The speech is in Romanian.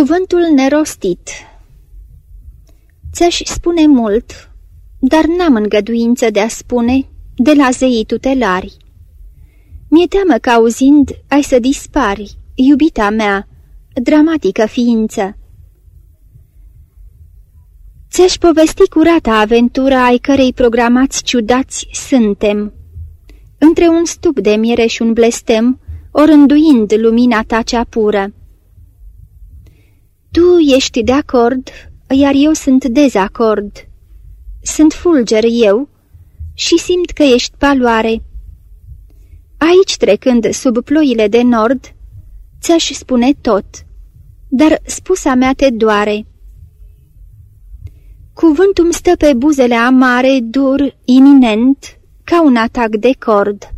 Cuvântul nerostit Ți-aș spune mult, dar n-am îngăduință de a spune de la zeii tutelari. Mi-e teamă că auzind ai să dispari, iubita mea, dramatică ființă. Ți-aș povesti curata aventura ai cărei programați ciudați suntem. Între un stup de miere și un blestem, orânduind lumina ta cea pură. Tu ești de acord, iar eu sunt dezacord. Sunt fulger eu și simt că ești paloare. Aici, trecând sub ploile de nord, ți-aș spune tot, dar spusa mea te doare. Cuvântul stă pe buzele amare, dur, iminent, ca un atac de cord.